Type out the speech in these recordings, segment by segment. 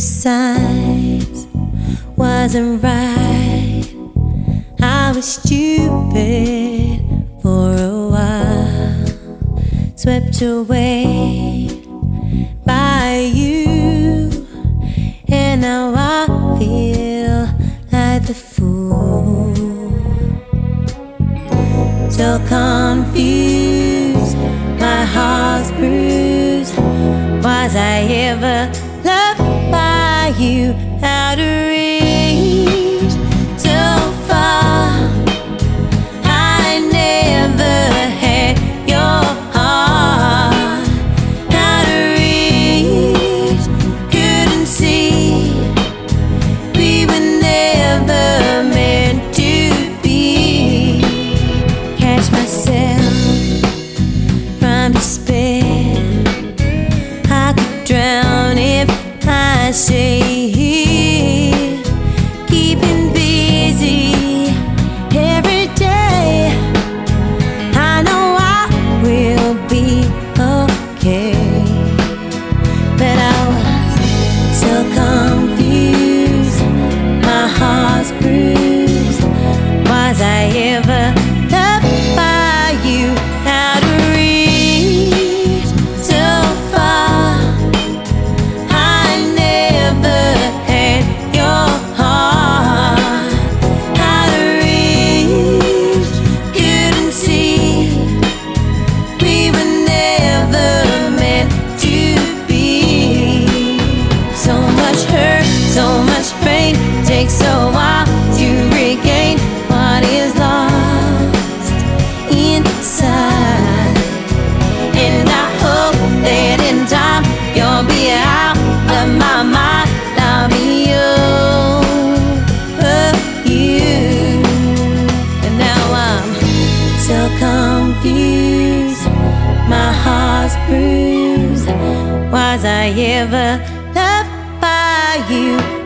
signs wasn't right. I was stupid for a while, swept away by you, and now I feel like the fool. So confused, my heart's bruised. Was I ever you? Out of reach, so far. I never had your heart. Out of reach, couldn't see. We were never meant to be. Catch myself from despair. I could drown if I stay A while to regain what is lost inside. And I hope that in time you'll be out of my mind. I'll be over you. And now I'm so confused. My heart's bruised. Was I ever loved by you?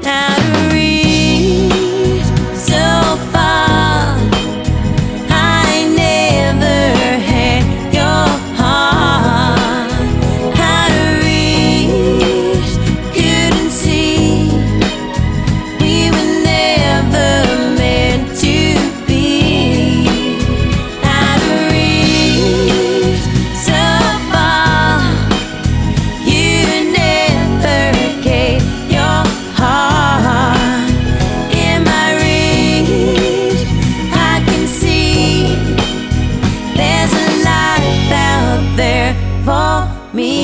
me